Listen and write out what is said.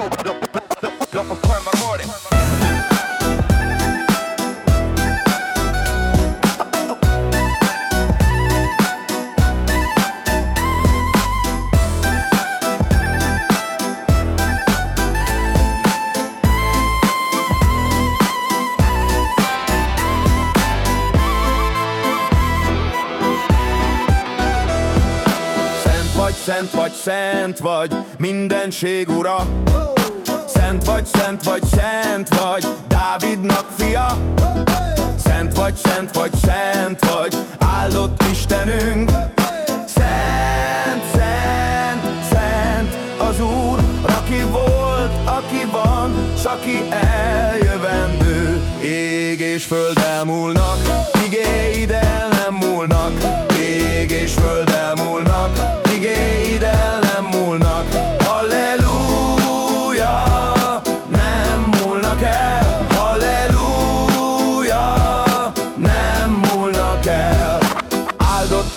sober, the, the, the, the, Szent vagy, szent vagy, mindenség ura. Szent vagy, szent vagy, szent vagy, Dávidnak fia. Szent vagy, szent vagy, szent vagy, áldott Istenünk. Szent, szent, szent az Úr, aki volt, aki van, s aki eljövendő. Ég és föld elmúlnak, igéid el nem múlnak Ég és föld